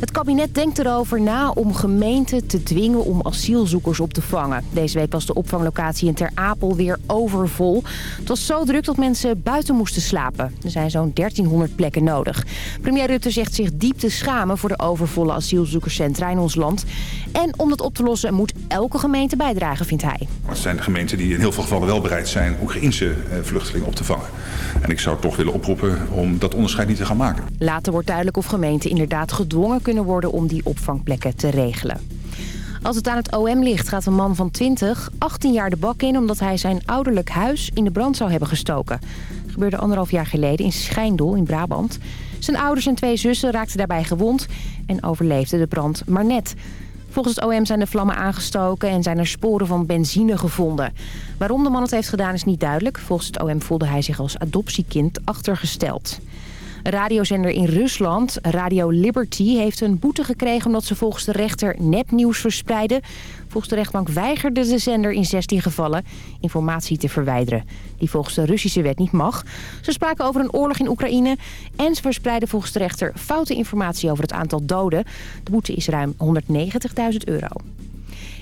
Het kabinet denkt erover na om gemeenten te dwingen om asielzoekers op te vangen. Deze week was de opvanglocatie in Ter Apel weer overvol. Het was zo druk dat mensen buiten moesten slapen. Er zijn zo'n 1300 plekken nodig. Premier Rutte zegt zich diep te schamen voor de overvolle asielzoekerscentra in ons land. En om dat op te lossen moet elke gemeente bijdragen, vindt hij. Het zijn de gemeenten die in heel veel gevallen wel bereid zijn Oekraïnse eh, vluchtelingen op te vangen. En ik zou toch willen oproepen om dat onderscheid niet te gaan maken. Later wordt duidelijk of gemeenten inderdaad gedwongen kunnen worden om die opvangplekken te regelen. Als het aan het OM ligt gaat een man van 20 18 jaar de bak in... omdat hij zijn ouderlijk huis in de brand zou hebben gestoken. Dat gebeurde anderhalf jaar geleden in Schijndel in Brabant. Zijn ouders en twee zussen raakten daarbij gewond en overleefden de brand maar net. Volgens het OM zijn de vlammen aangestoken en zijn er sporen van benzine gevonden. Waarom de man het heeft gedaan is niet duidelijk. Volgens het OM voelde hij zich als adoptiekind achtergesteld. Radiozender in Rusland, Radio Liberty, heeft een boete gekregen... omdat ze volgens de rechter nepnieuws verspreiden. Volgens de rechtbank weigerde de zender in 16 gevallen informatie te verwijderen... die volgens de Russische wet niet mag. Ze spraken over een oorlog in Oekraïne... en ze verspreiden volgens de rechter foute informatie over het aantal doden. De boete is ruim 190.000 euro.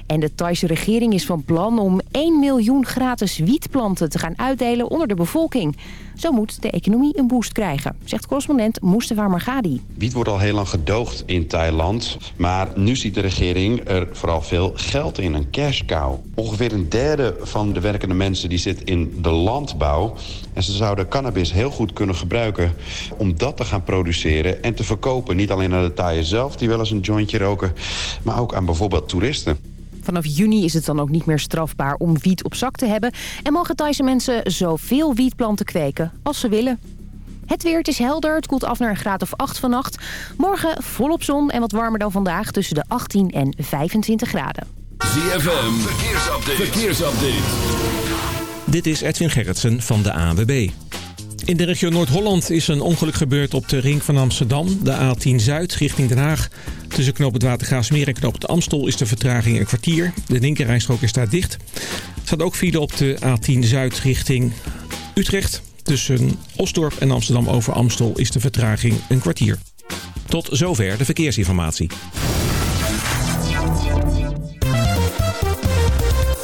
En de Thaise regering is van plan om 1 miljoen gratis wietplanten te gaan uitdelen onder de bevolking. Zo moet de economie een boost krijgen, zegt correspondent Mustafa Margadi. Wiet wordt al heel lang gedoogd in Thailand. Maar nu ziet de regering er vooral veel geld in, een cash cow. Ongeveer een derde van de werkende mensen die zit in de landbouw. En ze zouden cannabis heel goed kunnen gebruiken om dat te gaan produceren en te verkopen. Niet alleen aan de Thaiën zelf, die wel eens een jointje roken, maar ook aan bijvoorbeeld toeristen. Vanaf juni is het dan ook niet meer strafbaar om wiet op zak te hebben... en mogen Thaise mensen zoveel wietplanten kweken als ze willen. Het weer, het is helder, het koelt af naar een graad of 8 vannacht. Morgen volop zon en wat warmer dan vandaag tussen de 18 en 25 graden. ZFM, verkeersupdate. verkeersupdate. Dit is Edwin Gerritsen van de AWB. In de regio Noord-Holland is een ongeluk gebeurd op de ring van Amsterdam. De A10 Zuid richting Den Haag. Tussen knoop het Watergaasmeer en knoop het Amstel is de vertraging een kwartier. De linkerrijstrook is daar dicht. Er staat ook file op de A10 Zuid richting Utrecht. Tussen Osdorp en Amsterdam over Amstel is de vertraging een kwartier. Tot zover de verkeersinformatie.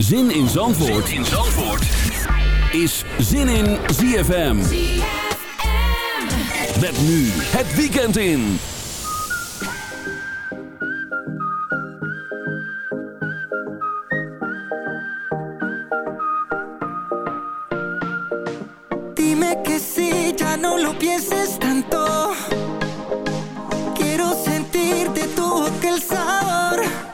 Zin in Zandvoort, zin in Zandvoort. is Zin in ZFM. Met nu het weekend in. Dime que si ya no lo pienses tanto. Quiero sentirte tu aquel sabor.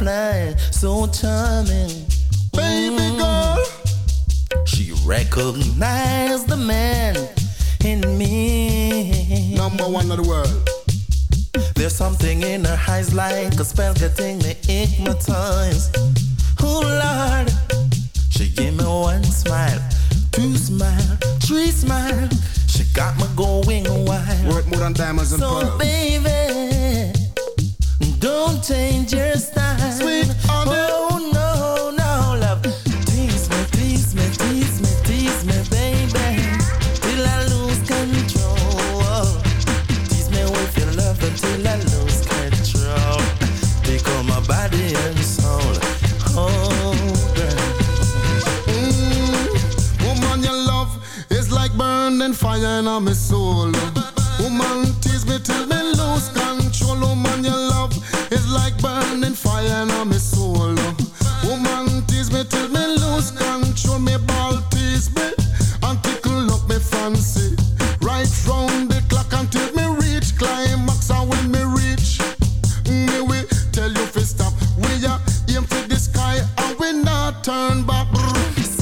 butterfly, so charming. Baby girl, she recognized the man in me. Number one of the world. There's something in her eyes like a spell getting me hypnotized.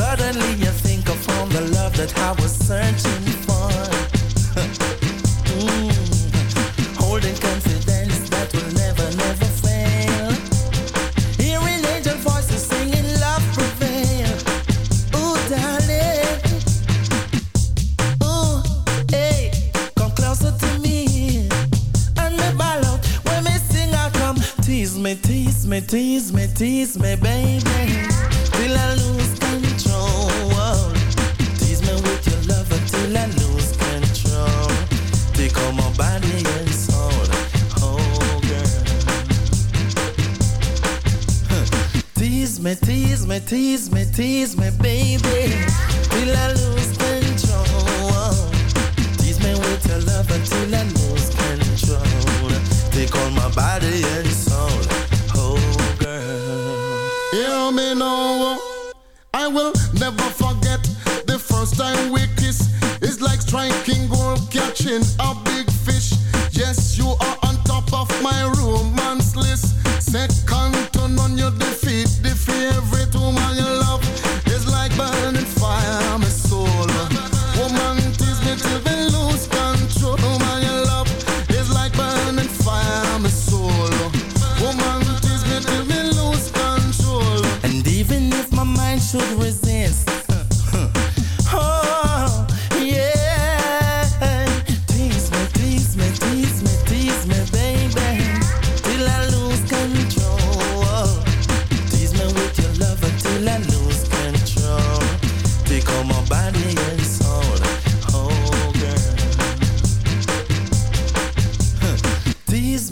Suddenly you think of all the love that I was searching for. mm. Holding confidence that will never, never fail. Hearing angel voices singing love prevail. Ooh, darling. Ooh, hey, come closer to me. And me ball out when me sing, I come. Tease me, tease me, tease me, tease me, baby.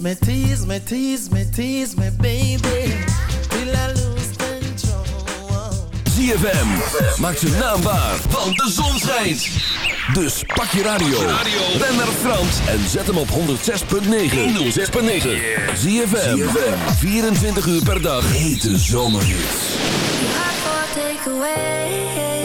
me, tease me, tease me, tease me, baby. Zie I lose control. ZFM, maak zijn naambaar, want de zon schijnt. Dus pak je radio, ben naar Frans en zet hem op 106.9. 106.9. ZFM, 24 uur per dag, hete zomerhits. take away.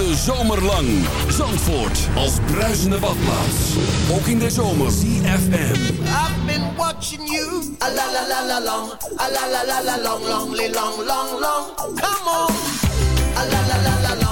Zomerlang. Zandvoort als bruisende badplaats. Ook in de zomer. CFM. I've been watching you. A la la la la long. La la la la long, long, long, long, long. Come on. La la la la.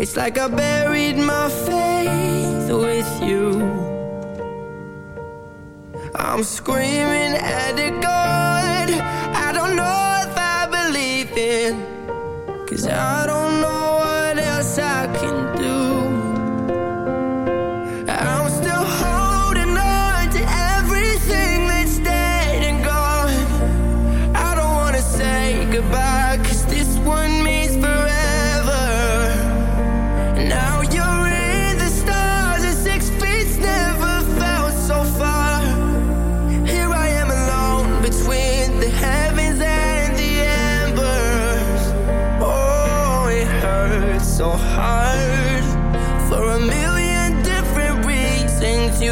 It's like I buried my faith with you. I'm screaming at a God. I don't know if I believe in Cause I don't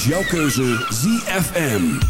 is jouw keuze ZFM.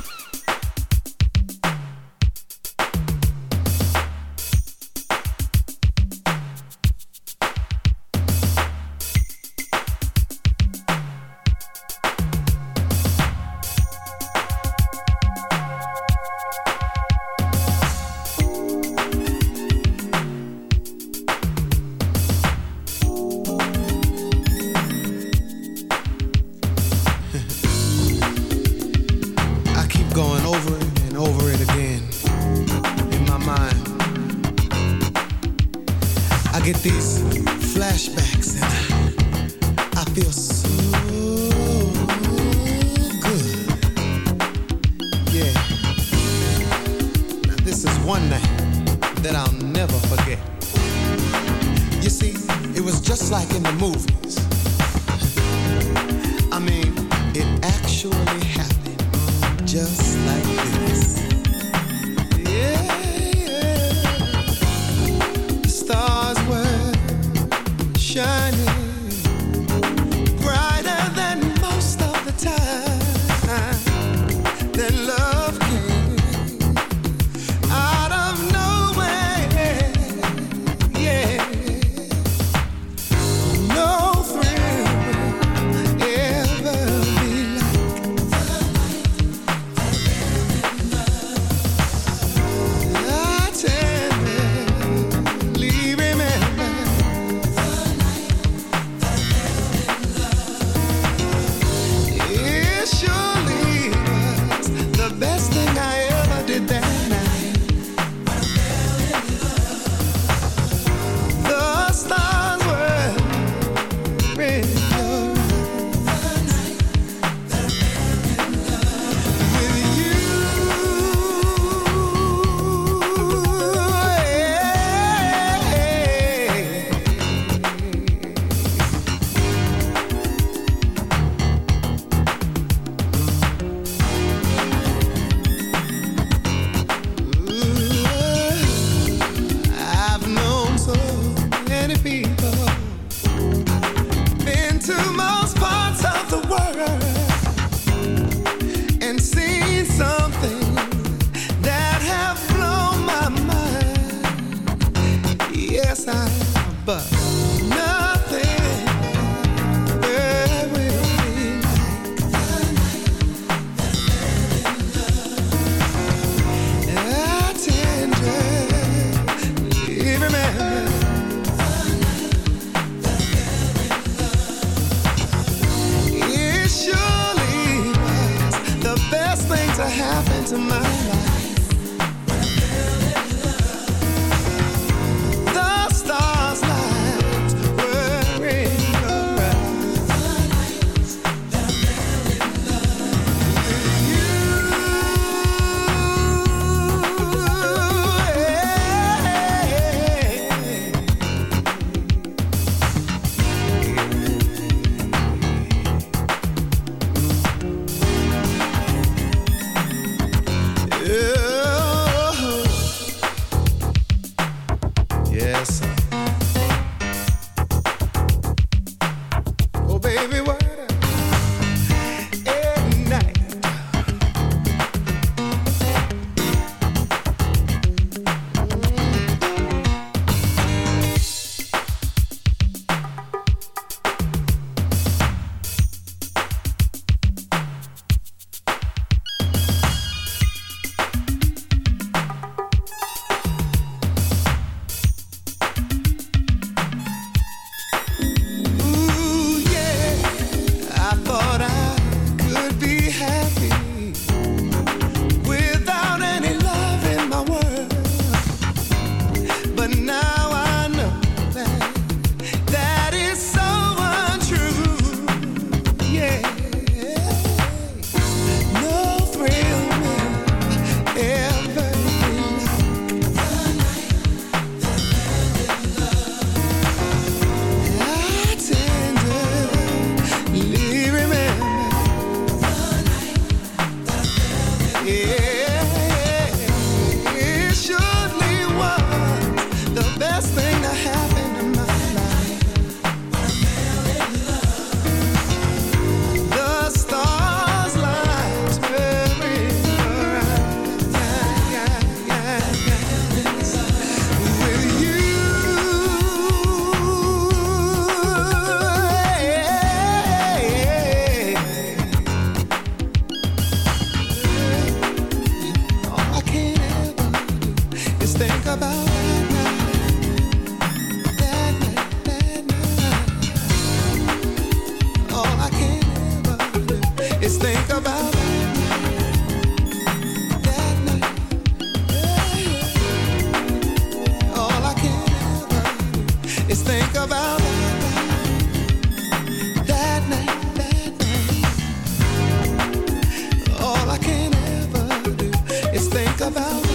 think about.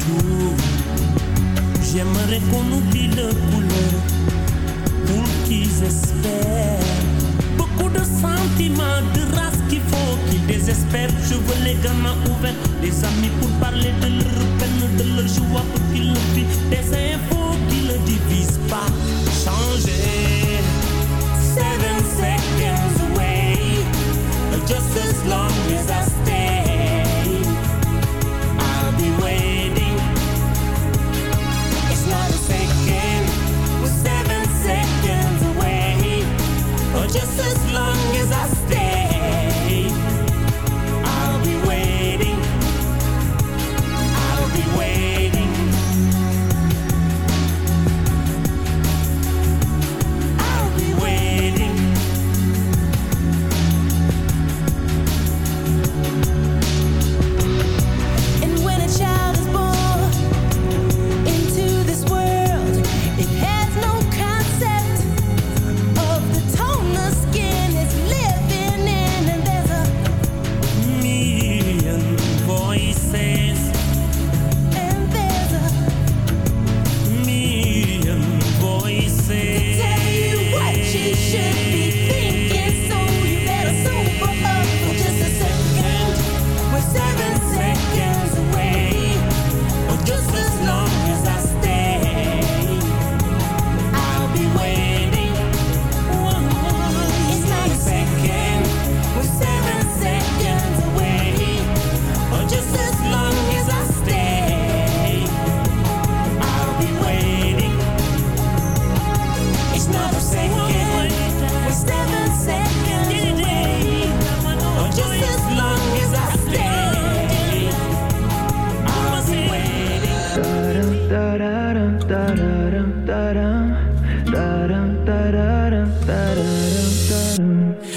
tout. J'aimerais qu'on oublie leur couleur pour qu'ils espèrent. Beaucoup de sentiments, de race qu'il faut qu'ils désespèrent. Je veux les gamins ouverts, les amis pour parler de leur peine, de leur joie pour qu'ils le. Des infos qui ne divisent pas. Changer. Seven seconds away. Just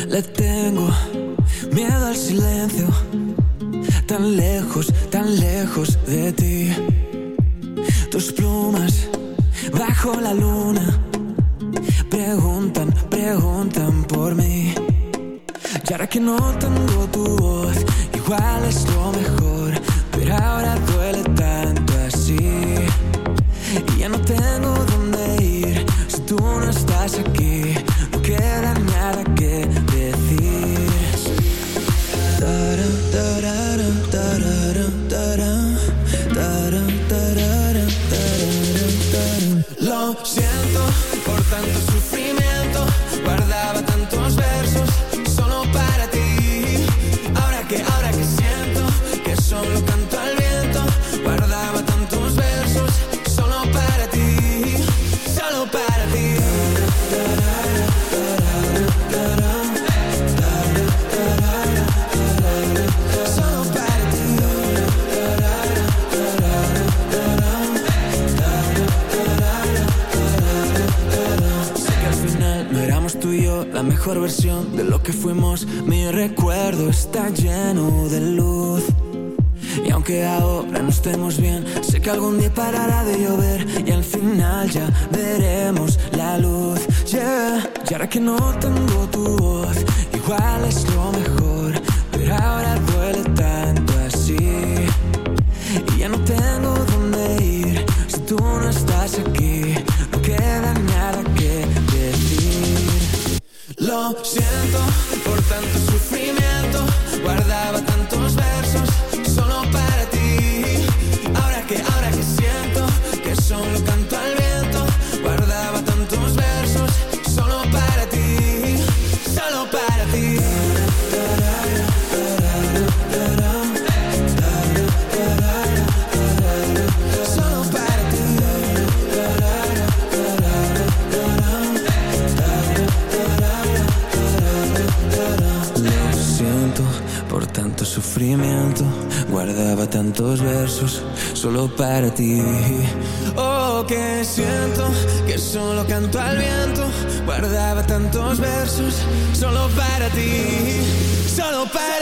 Le tengo miedo al silencio, tan lejos, tan lejos de ti. Tus plumas bajo la luna preguntan, preguntan por mí. Y ahora que no tengo tantos versos solo para ti, solo para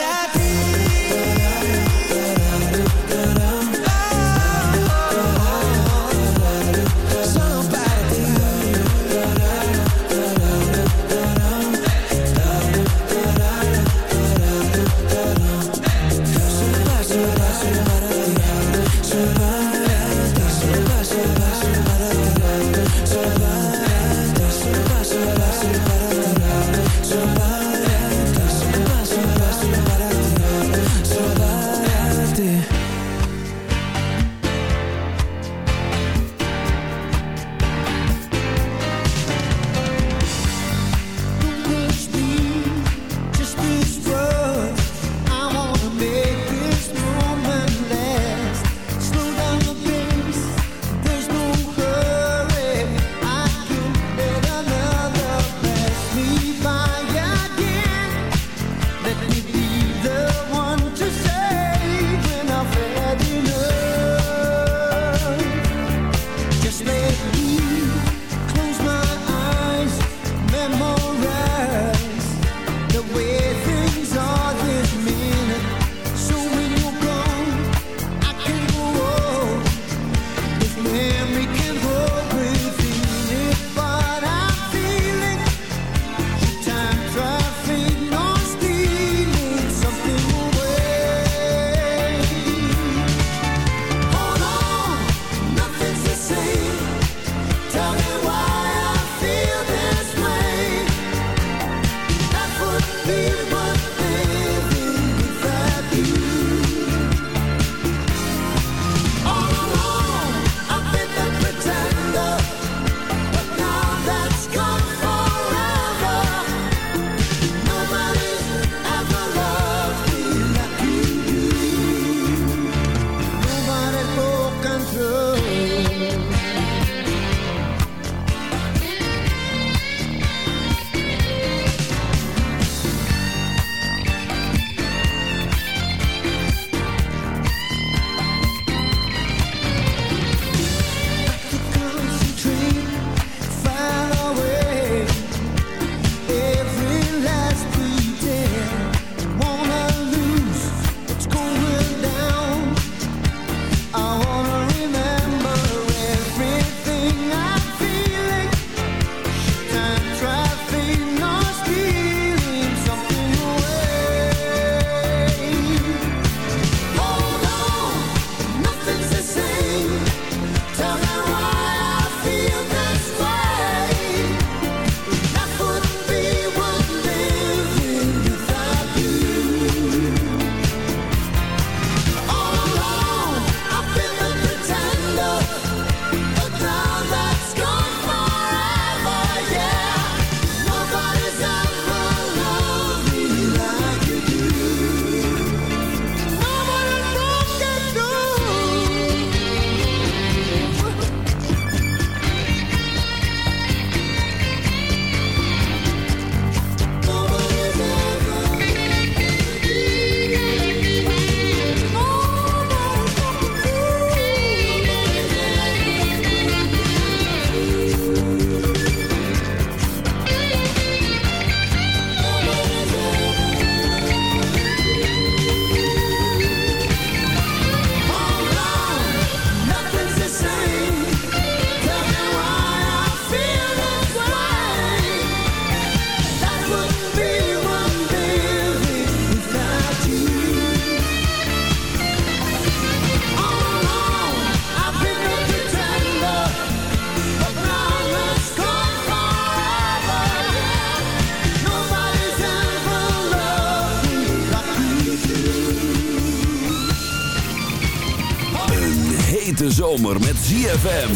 ZFM.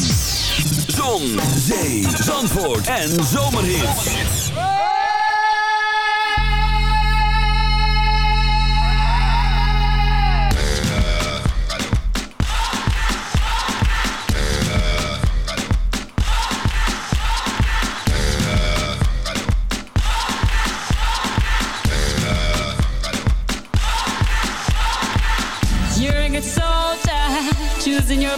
Zon, zee, zandvoort en zomerhits. You're choosing your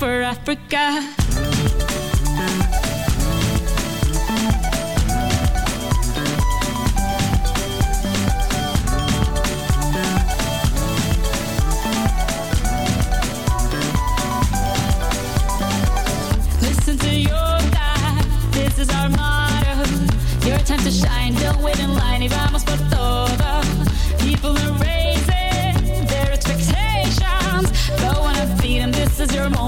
Motto. Your time to shine, don't wait in line, vamos por.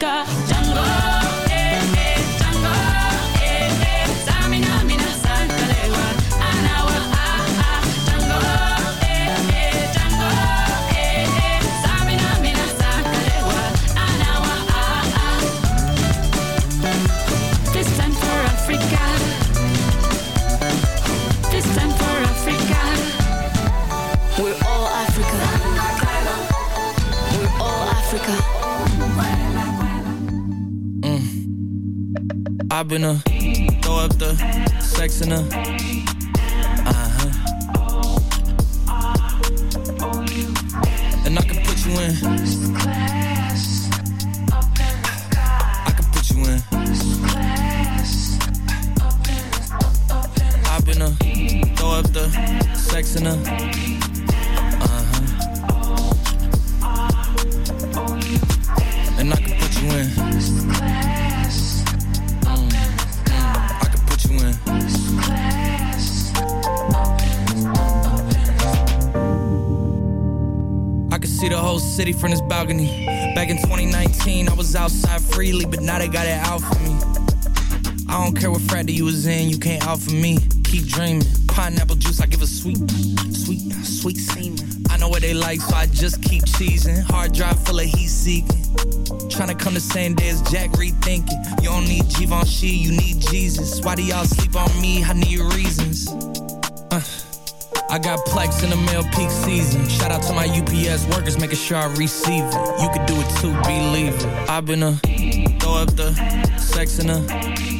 только I've been a throw up the sex in a I don't care what frat you was in, you can't out for me. Keep dreaming. Pineapple juice, I give a sweet, sweet, sweet semen. I know what they like, so I just keep cheesing. Hard drive full of heat seeking. Tryna come the same day as Jack rethinking. You don't need Givenchy, you need Jesus. Why do y'all sleep on me? I need reasons. Uh, I got plex in the mail peak season. Shout out to my UPS workers, making sure I receive it. You could do it too, believe it. I've been a throw up the sex in a.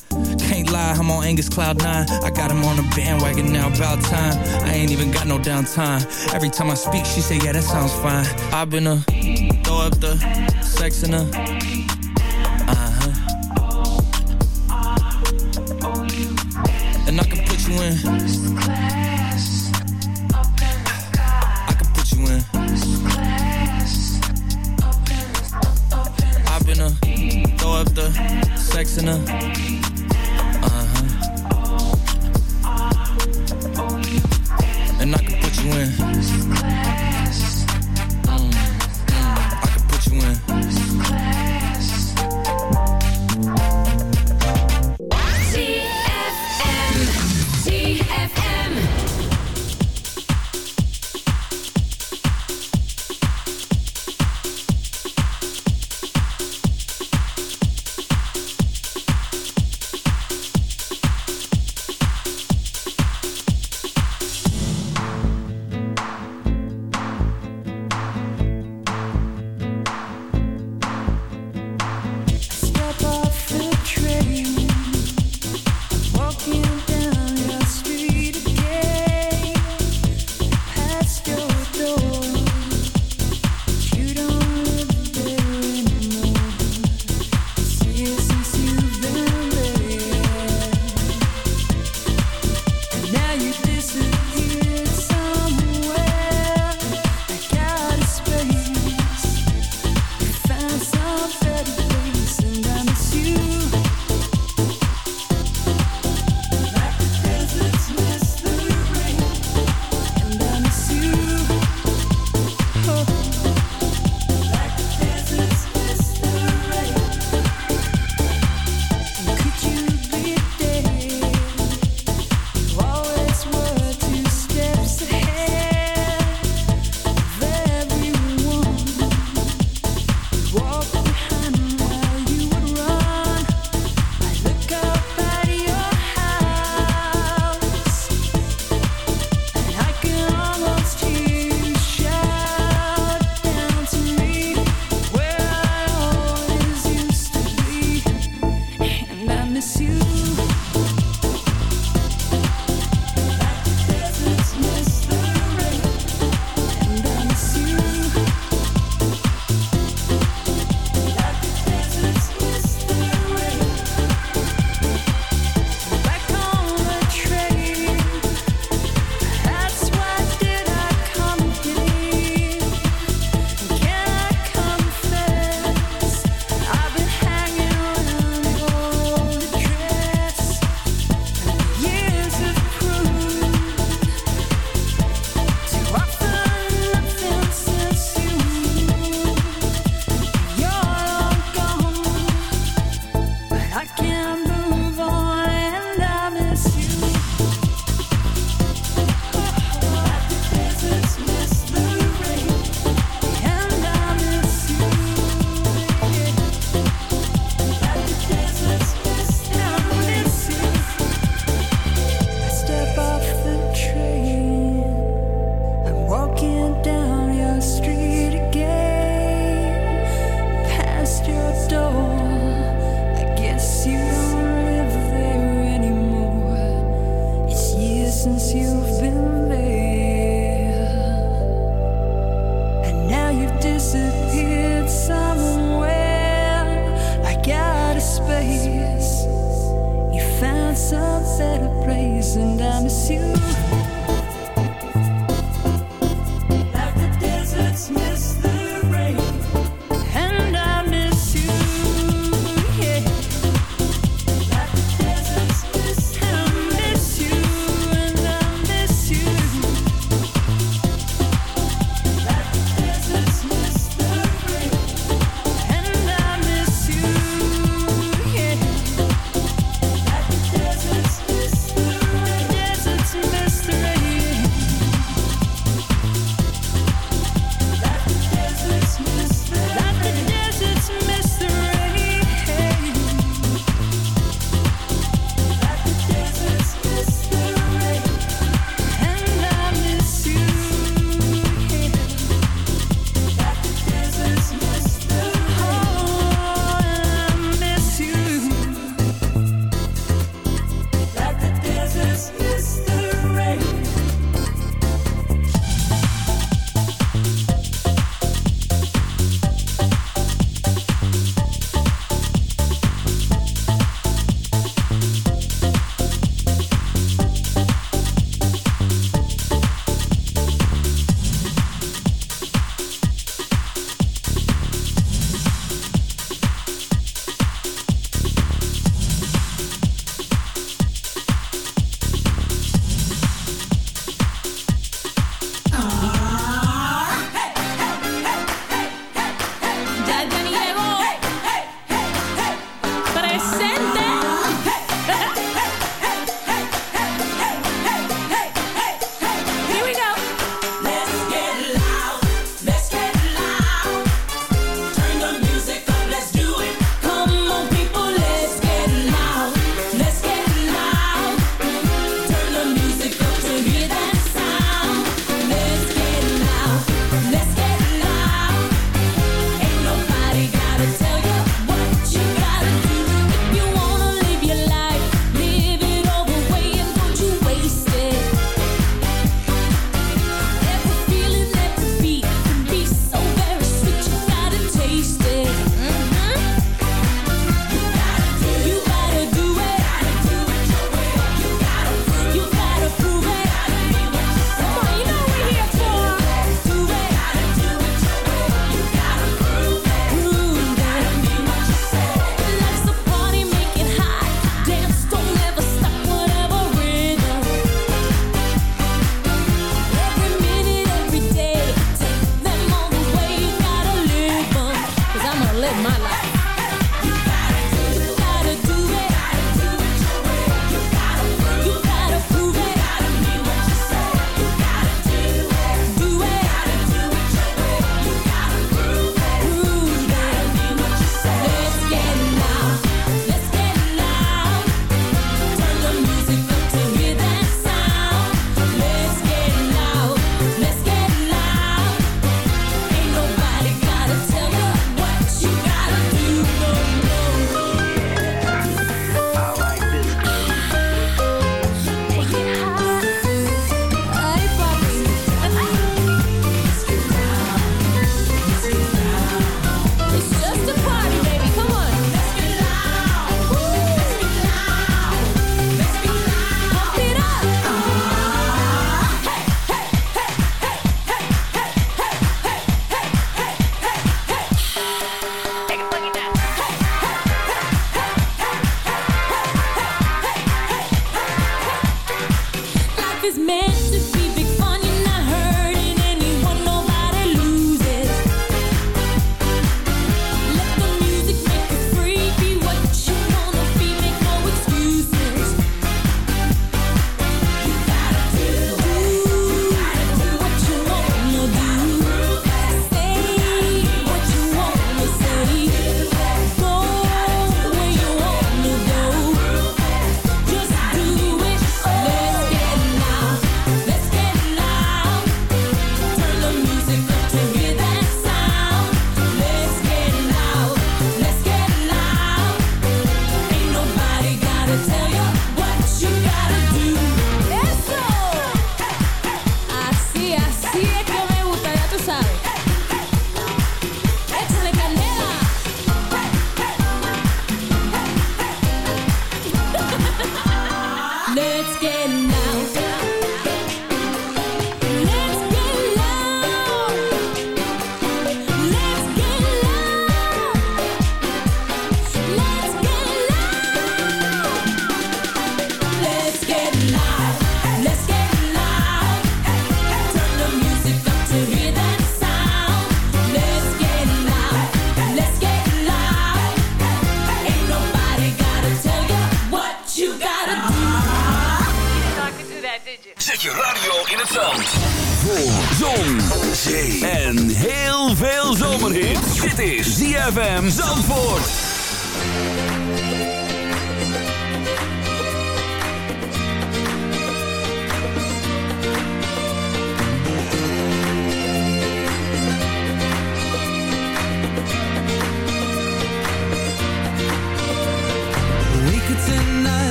Can't lie, I'm on Angus Cloud 9. I got him on the bandwagon now, about time. I ain't even got no downtime. Every time I speak, she say, yeah, that sounds fine. I've been a throw up the sex in her. Uh-huh. And I can put you in. I can put you in. I've been a throw up the sex in her.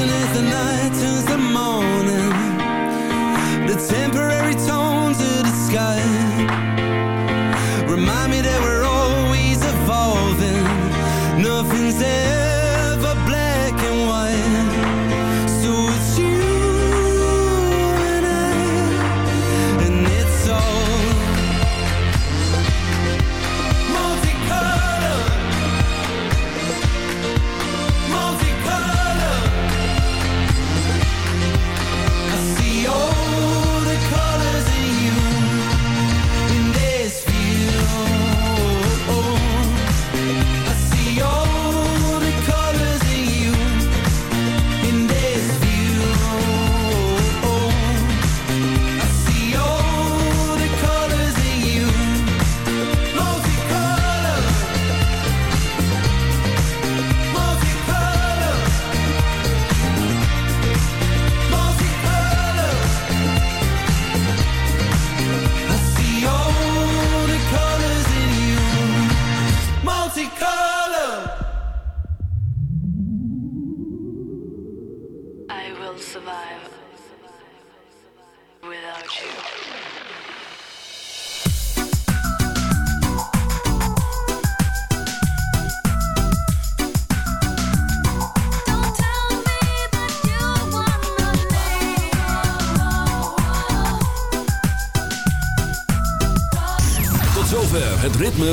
as the night turns to morning. The temporary tones of the sky.